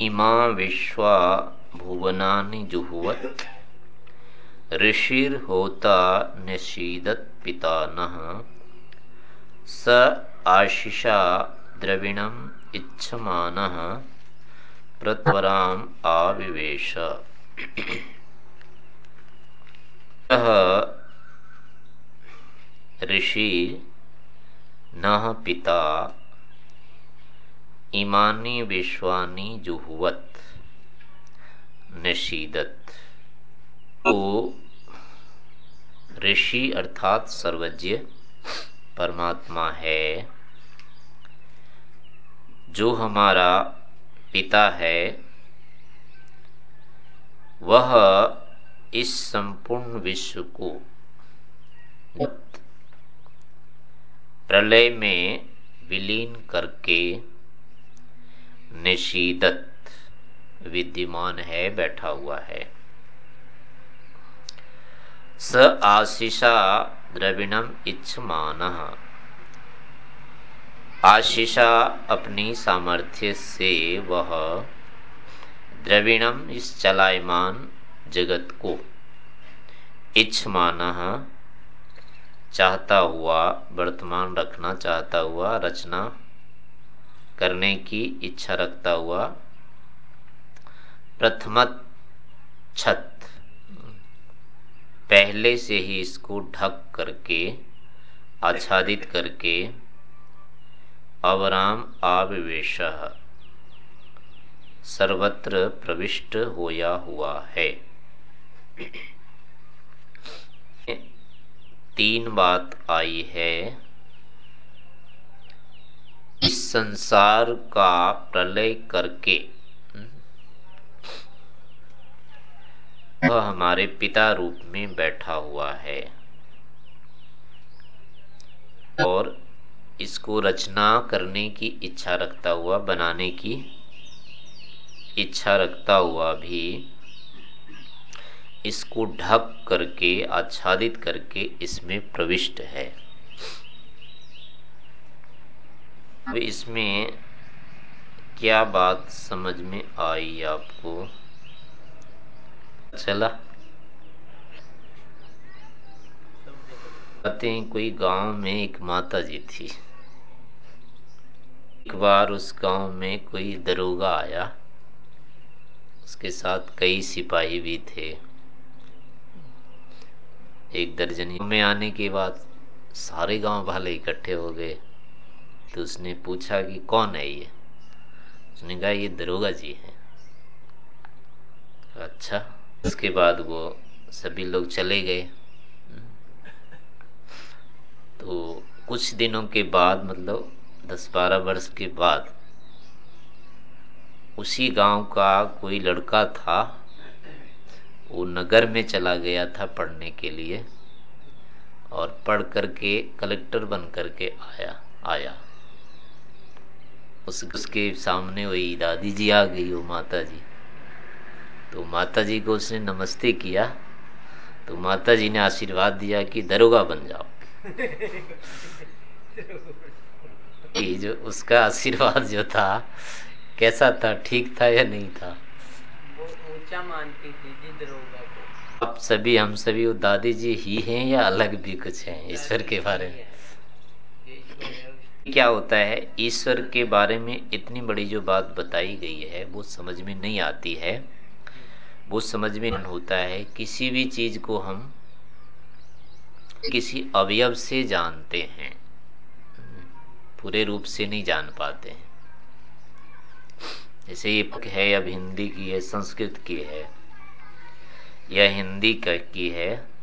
इमा विश्वा भुवनानि जुहुवत्। ऋषिर्होता निषीदत पितानः। स आशिषा द्रविणम् इच्छमानः। प्रत्वराम आविवेश। ऋषि, न पिता इमानी विश्वानी जुहुवत, निशीदत। तो ऋषि अर्थात सर्वज्ञ परमात्मा है, जो हमारा पिता है। वह इस संपूर्ण विश्व को प्रलय में विलीन करके निशीदत विद्यमान है, बैठा हुआ है। स आशीषा द्रविणम इच्छमान। आशीषा अपनी सामर्थ्य से वह द्रविणम इस चलायमान जगत को इच्छमान चाहता हुआ, वर्तमान रखना चाहता हुआ रचना करने की इच्छा रखता हुआ प्रथम छत पहले से ही इसको ढक करके, आच्छादित करके, अवराम आविवेश सर्वत्र प्रविष्ट होया हुआ है। तीन बात आई है। संसार का प्रलय करके। वह हमारे पिता रूप में बैठा हुआ है। और इसको रचना करने की इच्छा रखता हुआ, बनाने की इच्छा रखता हुआ भी इसको ढक करके, आच्छादित करके इसमें प्रविष्ट है। अब इसमें क्या बात समझ में आई आपको? चला। कहते हैं कोई गाँव में एक माता जी थी। एक बार उस गाँव में कोई दरोगा आया। उसके साथ कई सिपाही भी थे। एक दर्जनी में आने के बाद सारे गाँव वाले इकट्ठे हो गए। तो उसने पूछा कि कौन है ये? उसने कहा, ये दरोगा जी है। अच्छा उसके बाद वो सभी लोग चले गए। तो कुछ दिनों के बाद मतलब दस बारह वर्ष के बाद, उसी गाँव का कोई लड़का था, वो नगर में चला गया था पढ़ने के लिए और पढ़ करके कलेक्टर बन करके आया आया। उस उसके सामने वही दादी जी आ गई वो माता जी तो माता जी को उसने नमस्ते किया तो माता जी ने आशीर्वाद दिया कि दरोगा बन जाओ। ये जो उसका आशीर्वाद जो था कैसा था ठीक था या नहीं था? ऊँचा मानती थी जी दरोगा को। अब सभी हम सभी वो दादी जी ही हैं या अलग भी कुछ हैं ईश्वर के बारे में? क्या होता है? ईश्वर के बारे में इतनी बड़ी जो बात बताई गई है, वो समझ में नहीं आती है। वो समझ में होता है। किसी भी चीज़ को हम किसी अवयव से जानते हैं। पूरे रूप से नहीं जान पाते हैं। जैसे ये है, अब हिंदी की है, संस्कृत की है। या हिंदी का की है।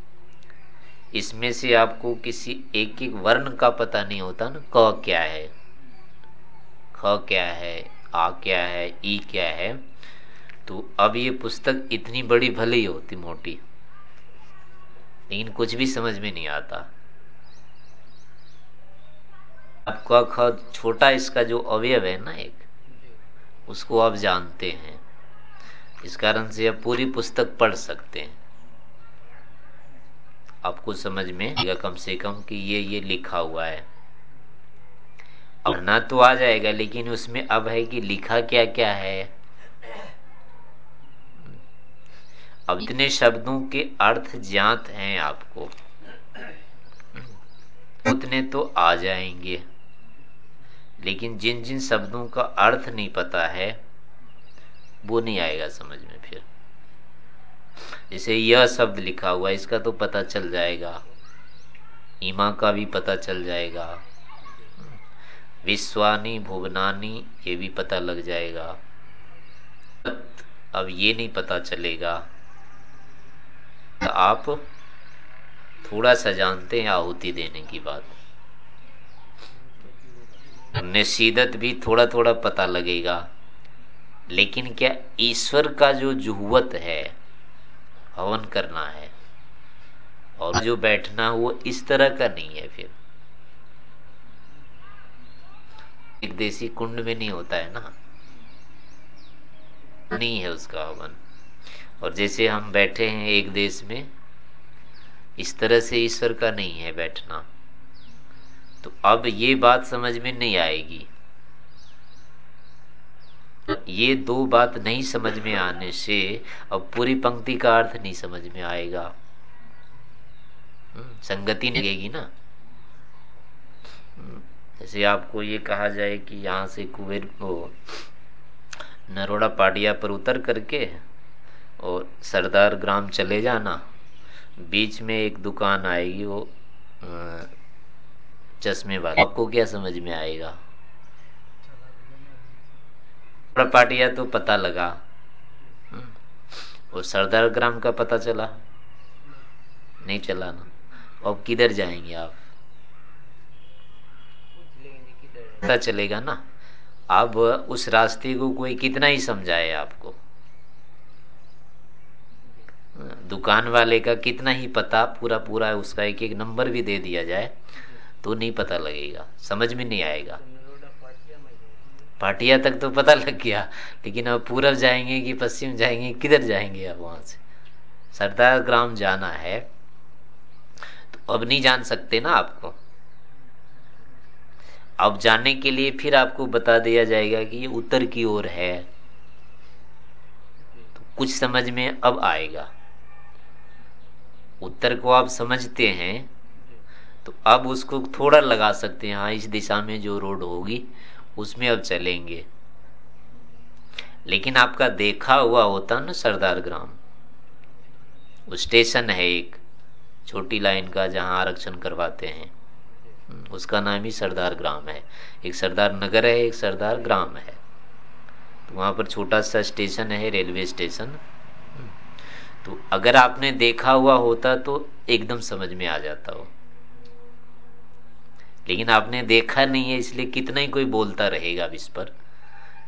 इसमें से आपको किसी एक एक वर्ण का पता नहीं होता ना, क क्या है? ख क्या है? आ क्या है? ई क्या है? तो अब ये पुस्तक इतनी बड़ी भले ही होती, मोटी। लेकिन कुछ भी समझ में नहीं आता। आपका ख छोटा इसका जो अवयव है ना एक, उसको आप जानते हैं। इस कारण से आप पूरी पुस्तक पढ़ सकते हैं। आपको समझ में आएगा कम से कम कि ये ये लिखा हुआ है। अब ना तो आ जाएगा, लेकिन उसमें अब है कि लिखा क्या क्या है। अब इतने शब्दों के अर्थ ज्ञात हैं आपको। उतने तो आ जाएँगे। लेकिन जिन जिन शब्दों का अर्थ नहीं पता है, वो नहीं आएगा समझ में फिर। जैसे यह शब्द लिखा हुआ इसका तो पता चल जाएगा। ईमा का भी पता चल जाएगा। विश्वानी भुवनानी ये भी पता लग जाएगा। अब ये नहीं पता चलेगा। तो आप थोड़ा सा जानते हैं आहुति देने की बात। निशीदत भी थोड़ा थोड़ा पता लगेगा। लेकिन क्या ईश्वर का जो जुहवत है हवन करना है। और जो बैठना वो इस तरह का नहीं है फिर। एक देसी कुंड में नहीं होता है ना? नहीं है उसका हवन। और जैसे हम बैठे हैं एक देश में, इस तरह से ईश्वर का नहीं है बैठना। तो अब ये बात समझ में नहीं आएगी। ये दो बात नहीं समझ में आने से अब पूरी पंक्ति का अर्थ नहीं समझ में आएगा। हम्म, संगति लगेगी ना। हम्म, जैसे आपको ये कहा जाए कि यहाँ से कुबेर को नरोड़ा पाटिया पर उतर करके और सरदार ग्राम चले जाना बीच में एक दुकान आएगी वो चश्मे वाले। आपको क्या समझ में आएगा? पाटिया तो पता लगा। वो सरदार ग्राम का पता चला? नहीं चला ना। अब किधर जाएँगे आप? पता चलेगा ना। अब उस रास्ते को कोई कितना ही समझाए आपको। दुकान वाले का कितना ही पता पूरा पूरा उसका एक एक नंबर भी दे दिया जाए तो नहीं पता लगेगा। समझ में नहीं आएगा। पाटिया तक तो पता लग गया, लेकिन अब पूरब जाएँगे कि पश्चिम जाएँगे, किधर जाएँगे अब वहाँ से? सरदार ग्राम जाना है। तो अब नहीं जान सकते ना आपको? अब जाने के लिए फिर आपको बता दिया जाएगा कि ये उत्तर की ओर है। तो कुछ समझ में अब आएगा। उत्तर को आप समझते हैं तो अब उसको थोड़ा लगा सकते हैं हाँ इस दिशा में जो रोड होगी। उसमें अब चलेंगे। लेकिन आपका देखा हुआ होता ना सरदार ग्राम स्टेशन है एक छोटी लाइन का जहाँ आरक्षण करवाते हैं। हम्म, उसका नाम ही सरदार ग्राम है। एक सरदार नगर है एक सरदार ग्राम है। तो वहाँ पर छोटा सा स्टेशन है रेलवे स्टेशन। तो अगर आपने देखा हुआ होता तो एकदम समझ में आ जाता हो। लेकिन आपने देखा नहीं है, इसलिए कितना ही कोई बोलता रहेगा अब इस पर।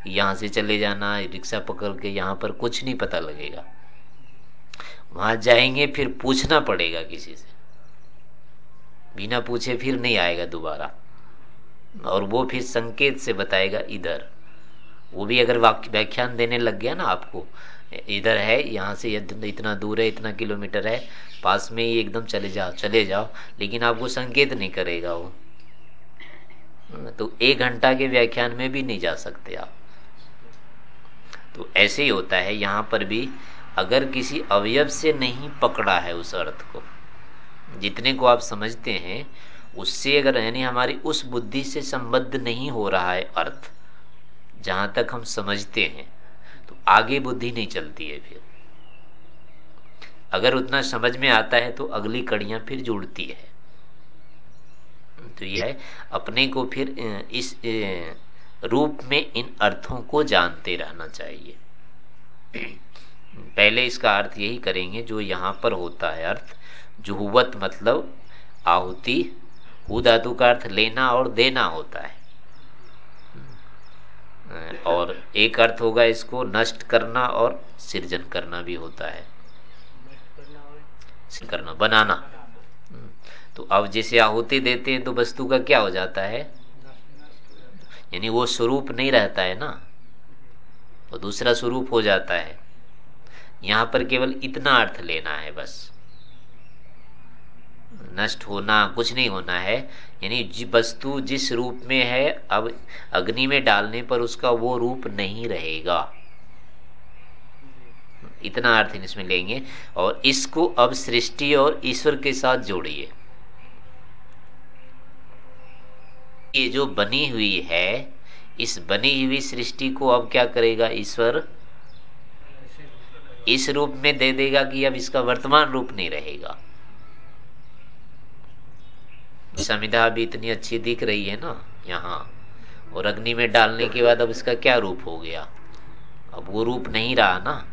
यहाँ से चले जाना, रिक्शा पकड़ के यहाँ पर कुछ नहीं पता लगेगा। वहाँ जाएँगे, फिर पूछना पड़ेगा किसी से। बिना पूछे फिर नहीं आएगा दोबारा। और वो फिर संकेत से बताएगा, इधर। वो भी अगर व्याख्यान देने लग गया ना आपको, इधर है, यहाँ से इतना दूर है, इतना किलोमीटर है, पास में ही एकदम चले जाओ चले जाओ। लेकिन आपको संकेत नहीं करेगा वो। तो एक घंटा के व्याख्यान में भी नहीं जा सकते आप। तो ऐसे ही होता है, यहाँ पर भी अगर किसी अवयव से नहीं पकड़ा है उस अर्थ को, जितने को आप समझते हैं, उससे अगर यानी हमारी उस बुद्धि से संबद्ध नहीं हो रहा है अर्थ, जहाँ तक हम समझते हैं तो आगे बुद्धि नहीं चलती है फिर। अगर उतना समझ में आता है तो अगली कड़ियाँ फिर जुड़ती है। तो यह है अपने को फिर इस रूप में इन अर्थों को जानते रहना चाहिए। पहले इसका अर्थ यही करेंगे जो यहाँ पर होता है अर्थ जुहुवत मतलब आहुति हु धातु का अर्थ लेना और देना होता है। और एक अर्थ होगा इसको नष्ट करना और सृजन करना भी होता है। करना बनाना। तो अब जैसे आहुति देते हैं तो वस्तु का क्या हो जाता है? यानी वो स्वरूप नहीं रहता है ना? वो दूसरा स्वरूप हो जाता है। यहाँ पर केवल इतना अर्थ लेना है बस। नष्ट होना, कुछ नहीं होना है। यानी वस्तु जिस रूप में है, अब अग्नि में डालने पर उसका वो रूप नहीं रहेगा। इतना अर्थ इसमें लेंगे। और इसको अब सृष्टि और ईश्वर के साथ जोड़िए। ये जो बनी हुई है, इस बनी हुई सृष्टि को अब क्या करेगा ईश्वर? इस रूप में दे देगा कि अब इसका वर्तमान रूप नहीं रहेगा। संविधा भी इतनी अच्छी दिख रही है ना यहाँ, और अग्नि में डालने के बाद अब इसका क्या रूप हो गया? अब वो रूप नहीं रहा ना।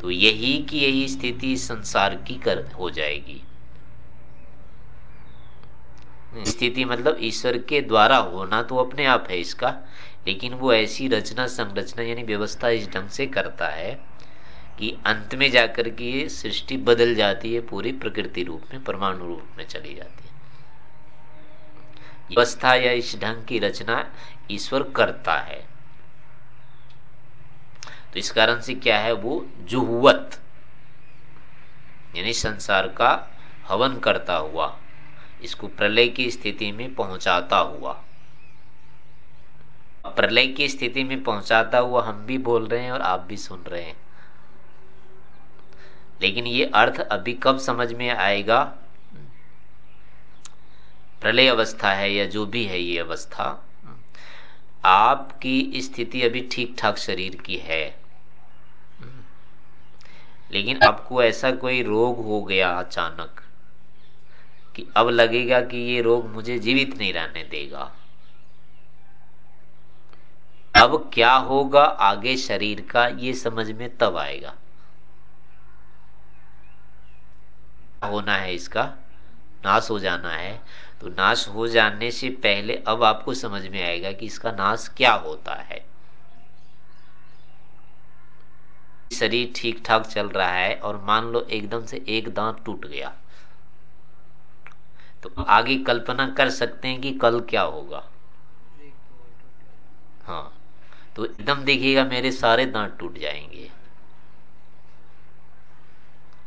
तो यही की यही स्थिति संसार की कर हो जाएगी। स्थिति मतलब ईश्वर के द्वारा होना तो अपने आप है इसका, लेकिन वो ऐसी रचना संरचना यानी व्यवस्था इस ढंग से करता है कि अंत में जाकर के ये सृष्टि बदल जाती है, पूरी प्रकृति रूप में, परमाणु रूप में चली जाती है। व्यवस्था या इस ढंग की रचना ईश्वर करता है। तो इस कारण से क्या है, वो जुहुवत, यानी संसार का हवन करता हुआ इसको प्रलय की स्थिति में पहुंचाता हुआ। प्रलय की स्थिति में पहुंचाता हुआ हम भी बोल रहे हैं और आप भी सुन रहे हैं। लेकिन ये अर्थ अभी कब समझ में आएगा? प्रलय अवस्था है या जो भी है ये अवस्था, आपकी स्थिति अभी ठीक ठाक शरीर की है। लेकिन आपको ऐसा कोई रोग हो गया अचानक कि अब लगेगा कि ये रोग मुझे जीवित नहीं रहने देगा। अब क्या होगा? आगे शरीर का ये समझ में तब आएगा। होना है इसका, नाश हो जाना है। तो नाश हो जाने से पहले अब आपको समझ में आएगा कि इसका नाश क्या होता है। शरीर ठीक ठाक चल रहा है और मान लो एकदम से एक दांत टूट गया। तो आगे कल्पना कर सकते हैं कि कल क्या होगा। हाँ तो एकदम देखिएगा मेरे सारे दांत टूट जाएँगे।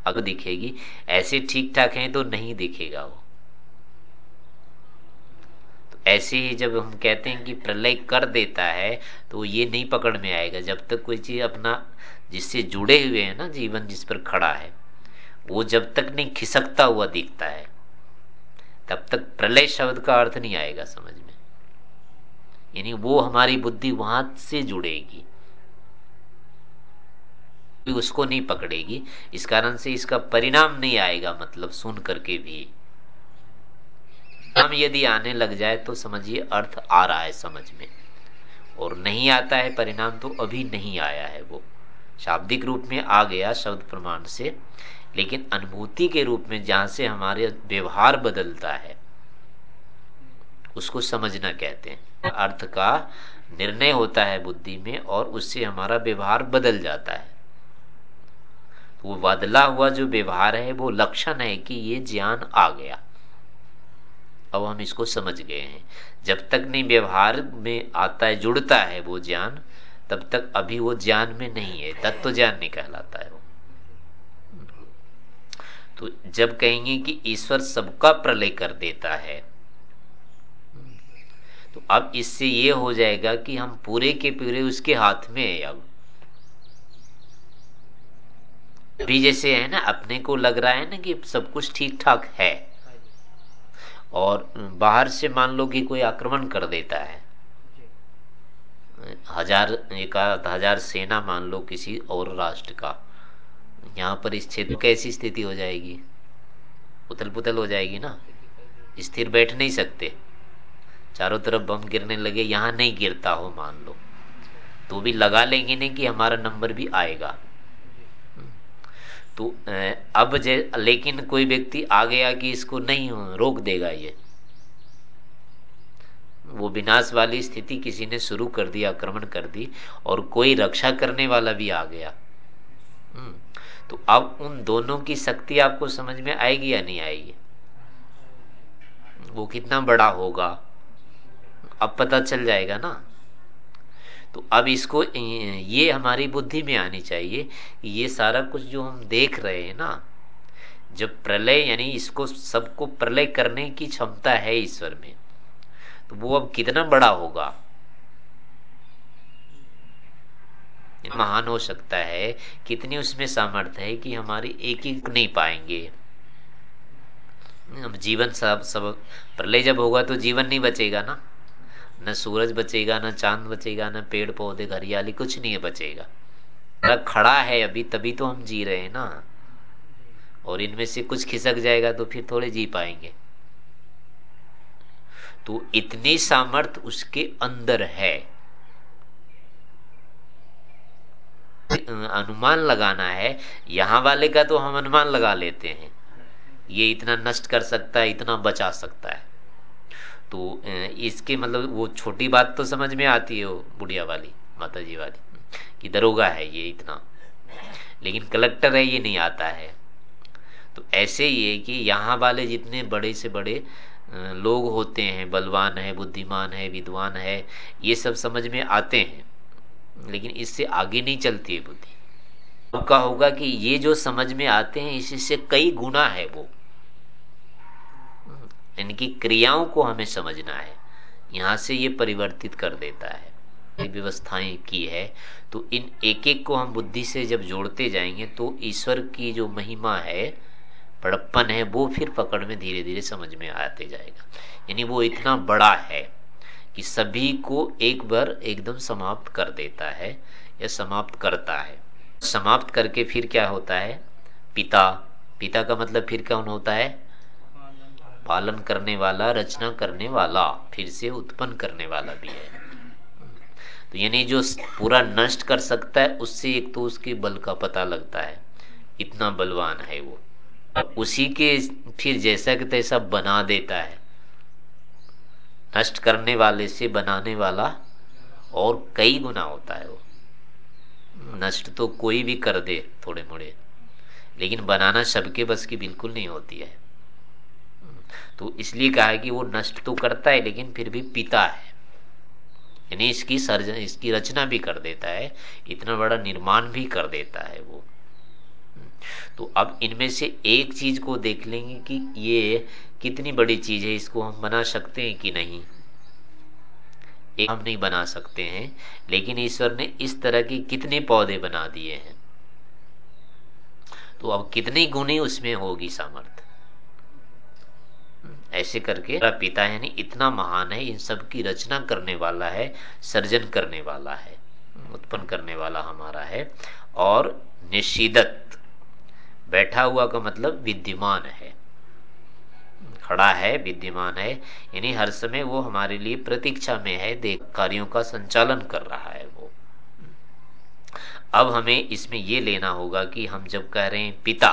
अगर दिखेगी, ऐसे ठीक ठाक हैं तो नहीं दिखेगा वो। तो ऐसे ही जब हम कहते हैं कि प्रलय कर देता है तो ये नहीं पकड़ में आएगा। जब तक कोई चीज़ अपना जिससे जुड़े हुए हैं ना जीवन, जिस पर खड़ा है, वो जब तक नहीं खिसकता हुआ दिखता है। तब तक प्रलय शब्द का अर्थ नहीं आएगा समझ में। यानी वो हमारी बुद्धि वहाँ से जुड़ेगी। उसको नहीं पकड़ेगी। इस कारण से इसका परिणाम नहीं आएगा मतलब सुन करके भी। हम यदि आने लग जाए तो समझिए अर्थ आ रहा है समझ में। और नहीं आता है परिणाम तो अभी नहीं आया है वो। शाब्दिक रूप में आ गया शब्द प्रमाण से। लेकिन अनुभूति के रूप में जहाँ से हमारे व्यवहार बदलता है, उसको समझना कहते हैं। अर्थ का निर्णय होता है बुद्धि में और उससे हमारा व्यवहार बदल जाता है। वो बदला हुआ जो व्यवहार है, वो लक्षण है कि ये ज्ञान आ गया। अब हम इसको समझ गए हैं। जब तक नहीं व्यवहार में आता है, जुड़ता है वो ज्ञान, तब तक अभी वो ज्ञान में नहीं है। तत्व ज्ञान नहीं कहलाता है तो जब कहेंगे कि ईश्वर सबका प्रलय कर देता है तो अब इससे ये हो जाएगा कि हम पूरे के पूरे उसके हाथ में है अब। अभी जैसे है ना, अपने को लग रहा है ना कि सब कुछ ठीक ठाक है, और बाहर से मान लो कि कोई आक्रमण कर देता है। हज़ार, एक हज़ार सेना मान लो किसी और राष्ट्र का। यहाँ पर इस क्षेत्र कैसी स्थिति हो जाएगी? उथल पुथल हो जाएगी ना? स्थिर बैठ नहीं सकते। चारों तरफ़ बम गिरने लगे यहाँ नहीं गिरता हो मान लो। तो भी लगा लेंगे नहीं कि हमारा नंबर भी आएगा। तो अब जे लेकिन कोई व्यक्ति आ गया कि इसको नहीं रोक देगा ये। वो विनाश वाली स्थिति किसी ने शुरू कर दी आक्रमण कर दी और कोई रक्षा करने वाला भी आ गया। हम्म, तो अब उन दोनों की शक्ति आपको समझ में आएगी या नहीं आएगी? वो कितना बड़ा होगा? अब पता चल जाएगा ना? तो अब इसको, ये हमारी बुद्धि में आनी चाहिए ये सारा कुछ जो हम देख रहे हैं ना, जब प्रलय, यानी इसको, सबको प्रलय करने की क्षमता है ईश्वर में तो वो अब कितना बड़ा होगा? महान हो सकता है, कितनी उसमें सामर्थ्य है कि हमारी एक एक नहीं पाएँगे। जीवन सब सब, प्रलय जब होगा तो जीवन नहीं बचेगा ना। न सूरज बचेगा, ना चाँद बचेगा, न पेड़ पौधे हरियाली कुछ नहीं बचेगा। खड़ा है अभी, तभी तो हम जी रहे हैं ना। और इनमें से कुछ खिसक जाएगा तो फिर थोड़े जी पाएँगे। तो इतनी सामर्थ उसके अंदर है। अनुमान लगाना है, यहाँ वाले का तो हम अनुमान लगा लेते हैं। ये इतना नष्ट कर सकता है, इतना बचा सकता है। तो इसके मतलब वो छोटी बात तो समझ में आती है, बुढ़िया वाली माता जी वाली, कि दरोगा है ये इतना। लेकिन कलेक्टर है, ये नहीं आता है। तो ऐसे ही है कि यहाँ वाले जितने बड़े से बड़े लोग होते हैं, बलवान है, बुद्धिमान है, विद्वान है, ये सब समझ में आते हैं। लेकिन इससे आगे नहीं चलती है बुद्धि। आपका होगा कि ये जो समझ में आते हैं इससे कई गुना है वो। इनकी क्रियाओं को हमें समझना है। यहाँ से ये परिवर्तित कर देता है। व्यवस्थाएँ की है। तो इन एक एक को हम बुद्धि से जब जोड़ते जाएँगे तो ईश्वर की जो महिमा है, बड़प्पन है, वो फिर पकड़ में धीरे धीरे समझ में आते जाएगा। यानी वो इतना बड़ा है। कि सभी को एक बार एकदम समाप्त कर देता है या समाप्त करता है। समाप्त करके फिर क्या होता है? पिता। पिता का मतलब फिर कौन होता है? पालन करने वाला, रचना करने वाला, फिर से उत्पन्न करने वाला भी है। तो यानी जो पूरा नष्ट कर सकता है, उससे एक तो उसके बल का पता लगता है। इतना बलवान है वो। उसी के फिर जैसा कि तैसा बना देता है। नष्ट करने वाले से बनाने वाला और कई गुना होता है वो। नष्ट तो कोई भी कर दे थोड़े मोड़े लेकिन बनाना सबके बस की बिल्कुल नहीं होती है। तो इसलिए कहा है कि वो नष्ट तो करता है, लेकिन फिर भी पिता है। यानी इसकी सर्जन, इसकी रचना भी कर देता है, इतना बड़ा निर्माण भी कर देता है वो। तो अब इनमें से एक चीज़ को देख लेंगे कि ये कितनी बड़ी चीज़ है, इसको हम बना सकते हैं कि नहीं? एक हम नहीं बना सकते हैं, लेकिन ईश्वर ने इस तरह के कितने पौधे बना दिए हैं। तो अब कितनी गुनी उसमें होगी सामर्थ्य ऐसे करके पिता यानी इतना महान है, इन सब की रचना करने वाला है, सर्जन करने वाला है, उत्पन्न करने वाला हमारा है, और निषिदत बैठा हुआ का मतलब विद्यमान है। खड़ा है, विद्यमान है। यानी हर समय वो हमारे लिए प्रतीक्षा में है, देख कार्यों का संचालन कर रहा है वो। अब हमें इसमें ये लेना होगा कि हम जब कह रहे हैं पिता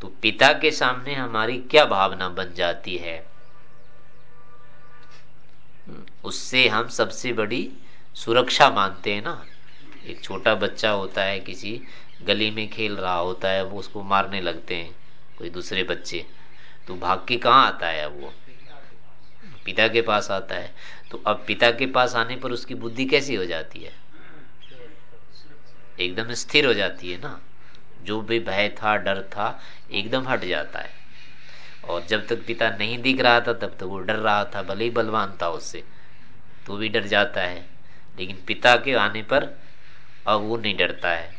तो पिता के सामने हमारी क्या भावना बन जाती है? उससे हम सबसे बड़ी सुरक्षा मानते हैं ना। एक छोटा बच्चा होता है किसी गली में खेल रहा होता है, वो उसको मारने लगते हैं, कोई दूसरे बच्चे। तो भाग के कहाँ आता है अब वो? पिता के पास आता है। तो अब पिता के पास आने पर उसकी बुद्धि कैसी हो जाती है? एकदम स्थिर हो जाती है ना? जो भी भय था, डर था, एकदम हट जाता है। और जब तक पिता नहीं दिख रहा था, तब तक वो डर रहा था, भले ही बलवान था उससे। तो भी डर जाता है। लेकिन पिता के आने पर अब वो नहीं डरता है।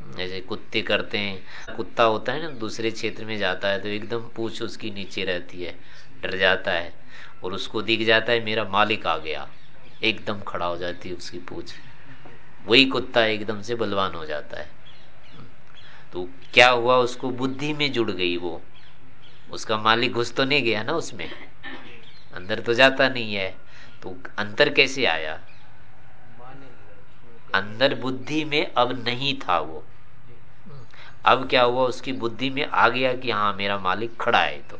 जैसे कुत्ते करते हैं। कुत्ता होता है ना, दूसरे क्षेत्र में जाता है तो एकदम पूछ उसकी नीचे रहती है, डर जाता है, और उसको दिख जाता है, मेरा मालिक आ गया। एकदम खड़ा हो जाती है उसकी पूछ। वही कुत्ता एकदम से बलवान हो जाता है। तो क्या हुआ, उसको बुद्धि में जुड़ गई वो। उसका मालिक घुस तो नहीं गया ना उसमें। अंदर तो जाता नहीं है। तो अंतर कैसे आया? अंदर बुद्धि में अब नहीं था वो। अब क्या हुआ, उसकी बुद्धि में आ गया कि हाँ मेरा मालिक खड़ा है तो।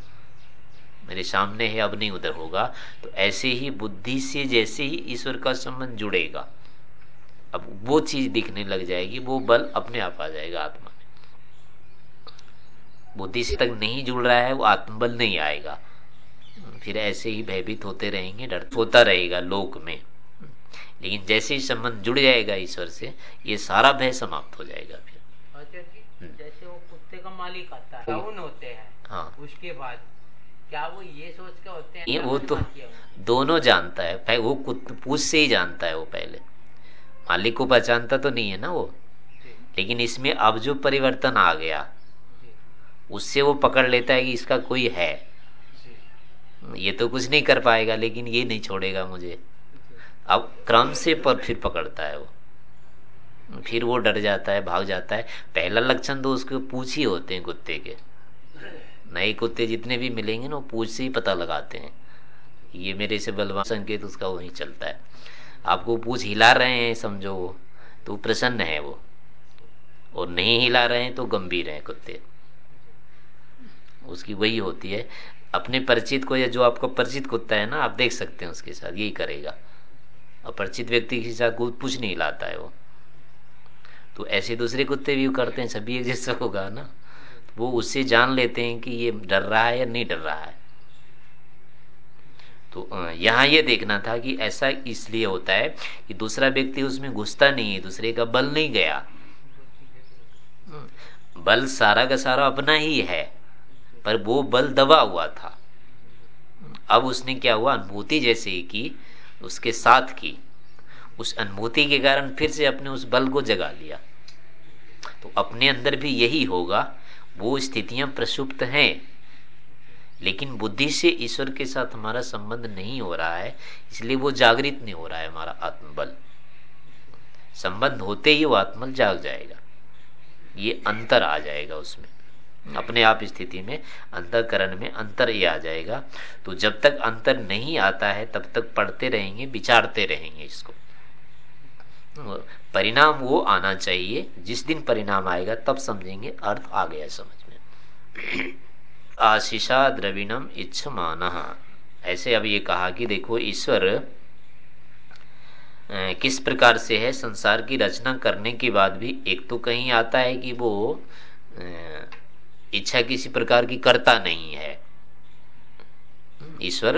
मेरे सामने है, अब नहीं उधर होगा। तो ऐसे ही बुद्धि से जैसे ही ईश्वर का संबंध जुड़ेगा, अब वो चीज़ दिखने लग जाएगी, वो बल अपने आप आ जाएगा आत्मा में। बुद्धि से तक नहीं जुड़ रहा है, वो आत्मबल नहीं आएगा। फिर ऐसे ही भयभीत होते रहेंगे, डर होता रहेगा लोक में। लेकिन जैसे ही संबंध जुड़ जाएगा ईश्वर से ये सारा भय समाप्त हो जाएगा फिर। हम्म। जैसे वो कुत्ते का मालिक आता है होते हैं हाँ। उसके बाद क्या वो ये सोच के होते हैं वो तो दोनों जानता है। वो पूछ से ही जानता है वो पहले। मालिक को पहचानता तो नहीं है ना वो? लेकिन इसमें अब जो परिवर्तन आ गया उससे वो पकड़ लेता है कि इसका कोई है। ये तो कुछ नहीं कर पाएगा लेकिन ये नहीं छोड़ेगा मुझे। अब क्रम से पर फिर पकड़ता है वो। फिर वो डर जाता है, भाग जाता है। पहला लक्षण तो उसके पूछ ही होते हैं कुत्ते के। नए कुत्ते जितने भी मिलेंगे ना, वो पूछ से ही पता लगाते हैं। ये मेरे से बलवान संकेत उसका वही चलता है। आपको पूछ हिला रहे हैं, समझो वो। तो प्रसन्न है वो। और नहीं हिला रहे हैं तो गंभीर हैं कुत्ते। उसकी वही होती है। अपने परिचित को या जो आपका परिचित कुत्ता है ना, आप देख सकते हैं उसके साथ, यही करेगा। अपरिचित व्यक्ति के साथ कुछ नहीं लाता है वो। तो ऐसे दूसरे कुत्ते भी करते हैं, सभी एक जैसा होगा ना? वो उससे जान लेते हैं कि ये डर रहा है या नहीं डर रहा है। तो यहाँ ये देखना था कि ऐसा इसलिए होता है कि दूसरा व्यक्ति उसमें घुसता नहीं है, दूसरे का बल नहीं गया। बल सारा का सारा अपना ही है, पर वो बल दबा हुआ था। अब उसने क्या हुआ, अनुभूति जैसे ही की उसके साथ की। उस अनुभूति के कारण फिर से अपने उस बल को जगा लिया। तो अपने अंदर भी यही होगा, वो स्थितियाँ प्रसुप्त हैं। लेकिन बुद्धि से ईश्वर के साथ हमारा संबंध नहीं हो रहा है, इसलिए वो जागृत नहीं हो रहा है हमारा आत्मबल। संबंध होते ही वो आत्मबल जाग जाएगा। ये अंतर आ जाएगा उसमें। अपने आप स्थिति में अंतरकरण में अंतर ये आ जाएगा। तो जब तक अंतर नहीं आता है, तब तक पढ़ते रहेंगे, विचारते रहेंगे इसको। परिणाम वो आना चाहिए, जिस दिन परिणाम आएगा, तब समझेंगे अर्थ आ गया समझ में। आशीषा द्रविणम इच्छ माना ऐसे अब ये कहा कि देखो, ईश्वर किस प्रकार से है, संसार की रचना करने के बाद भी एक तो कहीं आता है कि वो इच्छा किसी प्रकार की करता नहीं है। ईश्वर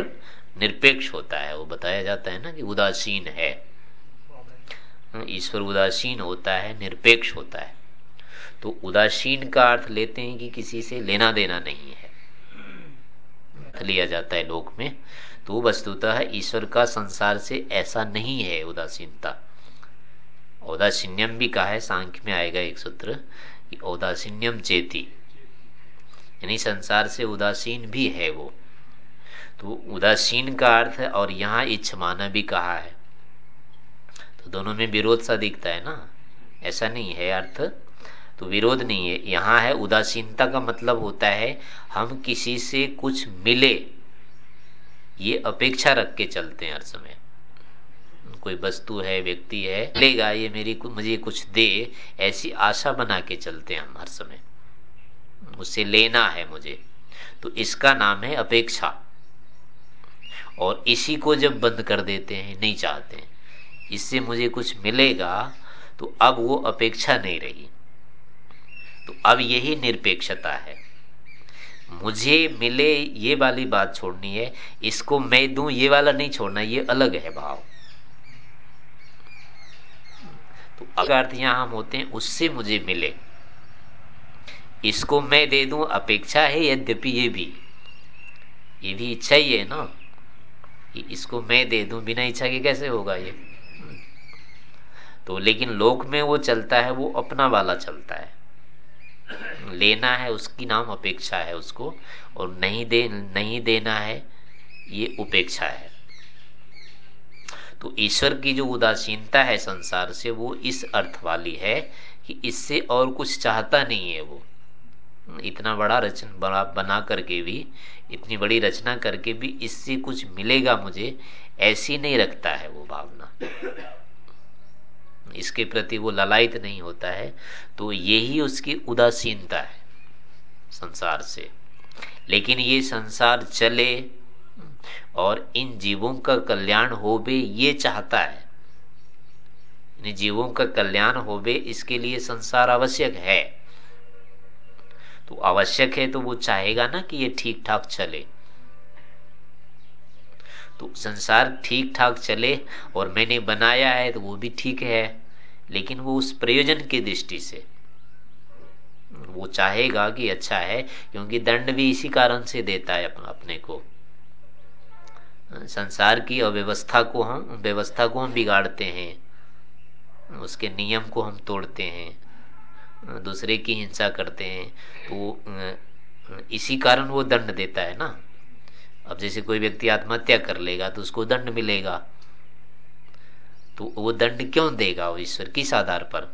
निरपेक्ष होता है, वो बताया जाता है ना कि उदासीन है। ईश्वर उदासीन होता है, निरपेक्ष होता है। तो उदासीन का अर्थ लेते हैं कि किसी से लेना देना नहीं है। लिया जाता है लोक में तो वस्तुतः ईश्वर का संसार से ऐसा नहीं है उदासीनता। औदासीन्यम भी कहा है, सांख्य में आएगा एक सूत्र कि औदासीन्यम चेती। यानी संसार से उदासीन भी है वो। तो उदासीन का अर्थ है और यहाँ इच्छ माना भी कहा है। तो दोनों में विरोध सा दिखता है ना? ऐसा नहीं है अर्थ। तो विरोध नहीं है। यहाँ है उदासीनता का मतलब होता है, हम किसी से कुछ मिले, ये अपेक्षा रख के चलते हैं हर समय। कोई वस्तु है, व्यक्ति है लेगा ये मेरी मुझे कुछ दे, ऐसी आशा बना के चलते हैं हम हर समय। उससे लेना है मुझे। तो इसका नाम है अपेक्षा। और इसी को जब बंद कर देते हैं, नहीं चाहते हैं, इससे मुझे कुछ मिलेगा तो अब वो अपेक्षा नहीं रही। तो अब यही निरपेक्षता है। मुझे मिले ये वाली बात छोड़नी है, इसको मैं दू, ये वाला नहीं छोड़ना, ये अलग है भाव। तो अर्थ यहाँ हम होते हैं, उससे मुझे मिले। इसको मैं दे दूँ, अपेक्षा है यद्यपि ये भी। ये भी इच्छा ही है ना? कि इसको मैं दे दूँ, बिना इच्छा के कैसे होगा ये? तो लेकिन लोक में वो चलता है, वो अपना वाला चलता है। लेना है उसकी नाम, अपेक्षा है उसको, और नहीं दे, नहीं देना है, ये उपेक्षा है। तो ईश्वर की जो उदासीनता है संसार से, वो इस अर्थ वाली है कि इससे और कुछ चाहता नहीं है वो। इतना बड़ा रचना बड़ा बना करके भी, इतनी बड़ी रचना करके भी इससे कुछ मिलेगा मुझे, ऐसी नहीं रखता है वो भावना। इसके प्रति वो ललायत नहीं होता है तो यही उसकी उदासीनता है संसार से। लेकिन ये संसार चले और इन जीवों का कल्याण हो बे ये चाहता है। इन जीवों का कल्याण हो बे इसके लिए संसार आवश्यक है। तो आवश्यक है तो वो चाहेगा ना कि ये ठीक ठाक चले। तो संसार ठीक ठाक चले और मैंने बनाया है तो वो भी ठीक है, लेकिन वो उस प्रयोजन की दृष्टि से। वो चाहेगा कि अच्छा है, क्योंकि दंड भी इसी कारण से देता है अपने को। संसार की अव्यवस्था को हम व्यवस्था को हम बिगाड़ते हैं, उसके नियम को हम तोड़ते हैं। दूसरे की हिंसा करते हैं तो इसी कारण वो दंड देता है ना। अब जैसे कोई व्यक्ति आत्महत्या कर लेगा तो उसको दंड मिलेगा। तो वो दंड क्यों देगा वो ईश्वर किस आधार पर?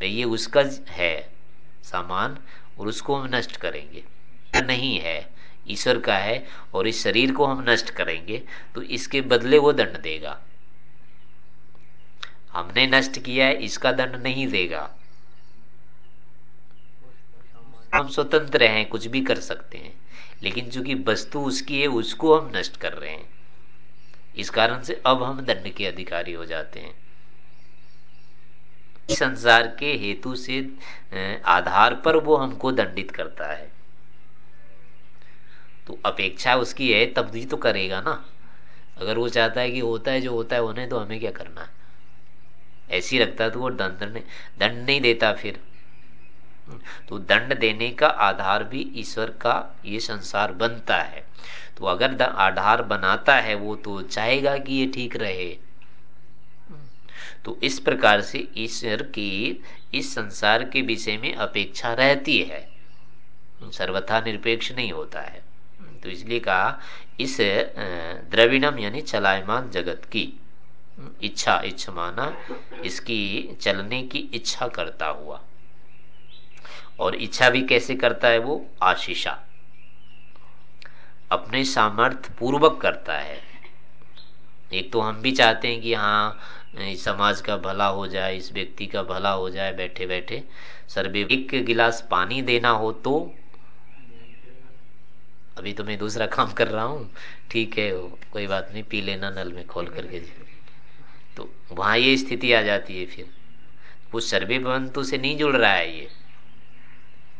ये उसका है सामान, और उसको हम नष्ट करेंगे। नहीं है, ईश्वर का है, और इस शरीर को हम नष्ट करेंगे तो इसके बदले वो दंड देगा। हमने नष्ट किया है, इसका दंड नहीं देगा। हम स्वतंत्र हैं, कुछ भी कर सकते हैं। लेकिन चूँकि वस्तु उसकी है, उसको हम नष्ट कर रहे हैं। इस कारण से अब हम दंड के अधिकारी हो जाते हैं। संसार के हेतु से आधार पर वो हमको दंडित करता है। तो अपेक्षा उसकी है, तब भी तो करेगा ना। अगर वो चाहता है कि होता है जो होता है होने तो हमें क्या करना है? ऐसी रखता तो वो दंड दंड नहीं देता फिर। तो दंड देने का आधार भी ईश्वर का ये संसार बनता है। तो अगर आधार बनाता है वो तो चाहेगा कि ये ठीक रहे। तो इस प्रकार से ईश्वर की इस संसार के विषय में अपेक्षा रहती है। सर्वथा निरपेक्ष नहीं होता है। तो इसलिए कहा, इस द्रविणम यानी चलायमान जगत की। इच्छा इच्छा माना इसकी चलने की इच्छा करता हुआ। और इच्छा भी कैसे करता है वो? आशीषा। अपने सामर्थ्य पूर्वक करता है। एक तो हम भी चाहते हैं कि हाँ समाज का भला हो जाए, इस व्यक्ति का भला हो जाए बैठे बैठे सर्वे एक गिलास पानी देना हो तो? अभी तो मैं दूसरा काम कर रहा हूँ। ठीक है, कोई बात नहीं, पी लेना नल में खोल करके। तो वहाँ ये स्थिति आ जाती है फिर। वो सर्वे बंतु से नहीं जुड़ रहा है ये।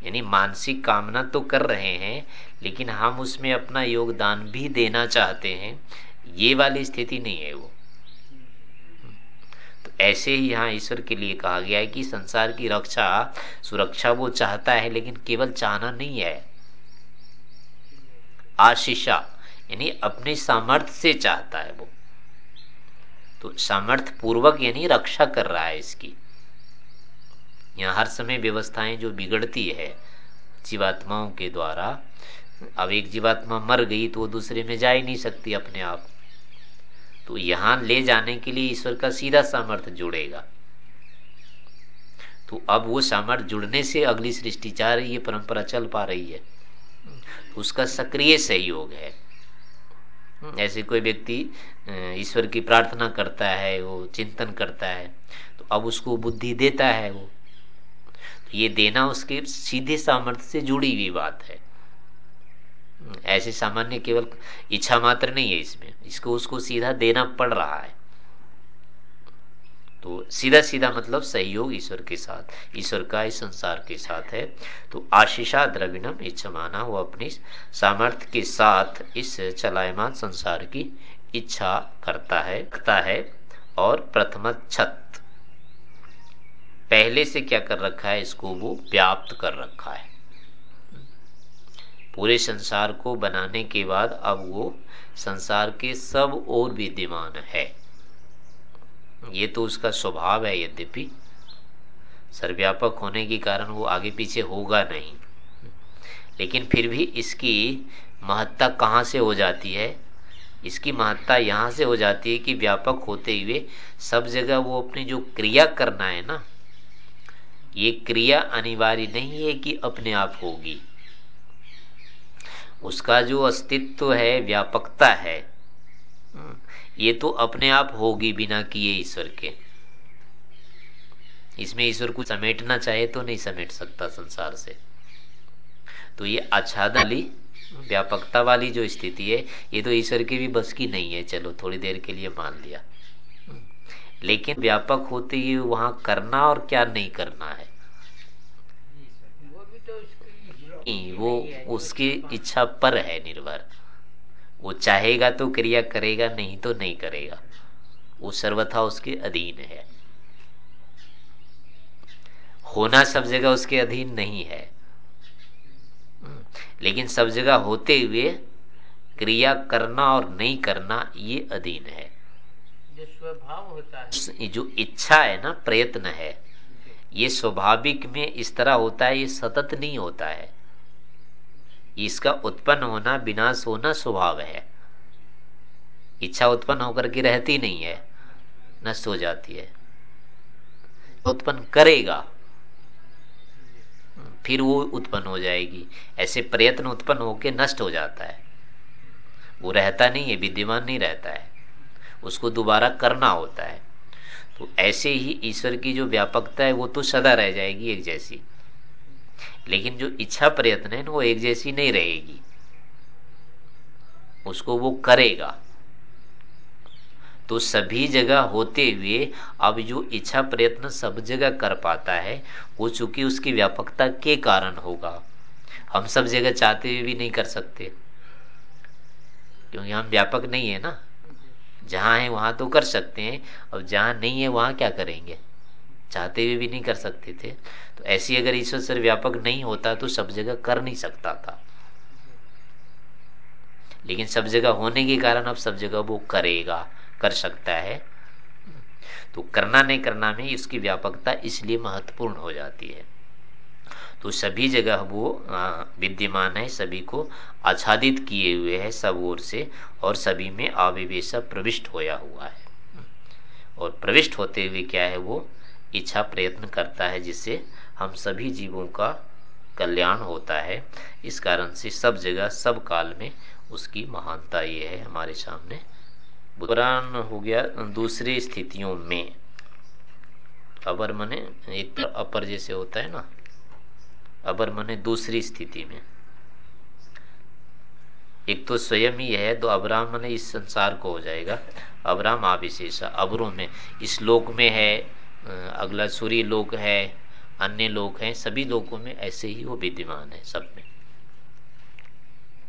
यानी मानसिक कामना तो कर रहे हैं, लेकिन हम उसमें अपना योगदान भी देना चाहते हैं। ये वाली स्थिति नहीं है वो। तो ऐसे ही यहाँ ईश्वर के लिए कहा गया है कि संसार की रक्षा, सुरक्षा वो चाहता है, लेकिन केवल चाहना नहीं है। आशीषा, यानी अपने सामर्थ्य से चाहता है वो। तो सामर्थ्य पूर्वक यानी रक्षा कर रहा है इसकी। यहाँ हर समय व्यवस्थाएँ जो बिगड़ती है, जीवात्माओं के द्वारा, अब एक जीवात्मा मर गई तो वो दूसरे में जा ही नहीं सकती अपने आप। तो यहाँ ले जाने के लिए ईश्वर का सीधा सामर्थ्य जुड़ेगा। तो अब वो सामर्थ्य जुड़ने से अगली सृष्टि रही है परंपरा चल पा रही है। उसका सक्रिय सहयोग है। ऐसे कोई व्यक्ति ईश्वर की प्रार्थना करता है, वो चिंतन करता है तो अब उसको बुद्धि देता है वो। तो ये देना उसके सीधे सामर्थ्य से जुड़ी हुई बात है। ऐसे सामान्य केवल इच्छा मात्र नहीं है इसमें, इसको उसको सीधा देना पड़ रहा है। तो सीधा सीधा मतलब सहयोग ईश्वर के साथ, ईश्वर का इस संसार के साथ है। तो आशीषा द्रविणम इच्छा माना वो अपनी सामर्थ्य के साथ इस चलायमान संसार की इच्छा करता है करता है और प्रथम छत। पहले से क्या कर रखा है, इसको वो व्याप्त कर रखा है। पूरे संसार को बनाने के बाद अब वो संसार के सब और विद्यमान है। ये तो उसका स्वभाव है यद्यपि। सर्वव्यापक होने के कारण वो आगे पीछे होगा नहीं। लेकिन फिर भी इसकी महत्ता कहाँ से हो जाती है? इसकी महत्ता यहाँ से हो जाती है कि व्यापक होते हुए सब जगह वो अपनी जो क्रिया करना है ना, ये क्रिया अनिवार्य नहीं है कि अपने आप होगी। उसका जो अस्तित्व है, व्यापकता है ये तो अपने आप होगी बिना किए ईश्वर के। इसमें ईश्वर को समेटना चाहे तो नहीं समेट सकता संसार से। तो ये आच्छादन व्यापकता वाली जो स्थिति है, ये तो ईश्वर की भी बस की नहीं है। चलो, थोड़ी देर के लिए मान लिया। लेकिन व्यापक होते ही वहाँ करना और क्या नहीं करना है? वो उसकी इच्छा पर है निर्भर। वो चाहेगा तो क्रिया करेगा, नहीं तो नहीं करेगा। वो सर्वथा उसके अधीन है। होना सब जगह उसके अधीन नहीं है। लेकिन सब जगह होते हुए क्रिया करना और नहीं करना ये अधीन है। जो स्वभाव होता है। जो इच्छा है ना प्रयत्न है ये स्वाभाविक में इस तरह होता है ये सतत नहीं होता है। इसका उत्पन्न होना विनाश होना स्वभाव है। इच्छा उत्पन्न होकर के रहती नहीं है नष्ट हो जाती है। उत्पन्न करेगा। फिर वो उत्पन्न हो जाएगी। ऐसे प्रयत्न उत्पन्न होकर नष्ट हो जाता है। वो रहता नहीं है, विद्यमान नहीं रहता है। उसको दोबारा करना होता है। तो ऐसे ही ईश्वर की जो व्यापकता है, वो तो सदा रह जाएगी एक जैसी। लेकिन जो इच्छा प्रयत्न है वो एक जैसी नहीं रहेगी। उसको वो करेगा। तो सभी जगह होते हुए अब जो इच्छा प्रयत्न सब जगह कर पाता है, वो चूँकि उसकी व्यापकता के कारण होगा। हम सब जगह चाहते हुए भी नहीं कर सकते। क्योंकि हम व्यापक नहीं है ना। जहाँ है वहाँ तो कर सकते हैं और जहाँ नहीं है वहाँ क्या करेंगे? चाहते हुए भी नहीं कर सकते थे। तो ऐसी अगर ईश्वर सर व्यापक नहीं होता तो सब जगह कर नहीं सकता था। लेकिन सब जगह होने के कारण अब सब जगह वो करेगा। कर सकता है। तो करना नहीं करना में इसकी व्यापकता इसलिए महत्वपूर्ण हो जाती है। तो सभी जगह वो विद्यमान है, सभी को आच्छादित किए हुए है सब ओर से और सभी में आविवेश प्रविष्ट होया हुआ है। और प्रविष्ट होते हुए क्या है वो? इच्छा प्रयत्न करता है जिससे हम सभी जीवों का कल्याण होता है। इस कारण से सब जगह, सब काल में उसकी महानता ये है हमारे सामने। बुरान हो गया दूसरी स्थितियों में। अबर मने एक अपर जैसे होता है ना? अबर मने दूसरी स्थिति में। एक तो स्वयं ही है तो अबराम मने इस संसार को हो जाएगा। अबराम आविशेष अबरों में। इस लोक में है, अगला सूर्य लोक है, अन्य लोक हैं, सभी लोकों में ऐसे ही वो विद्यमान है, सब में।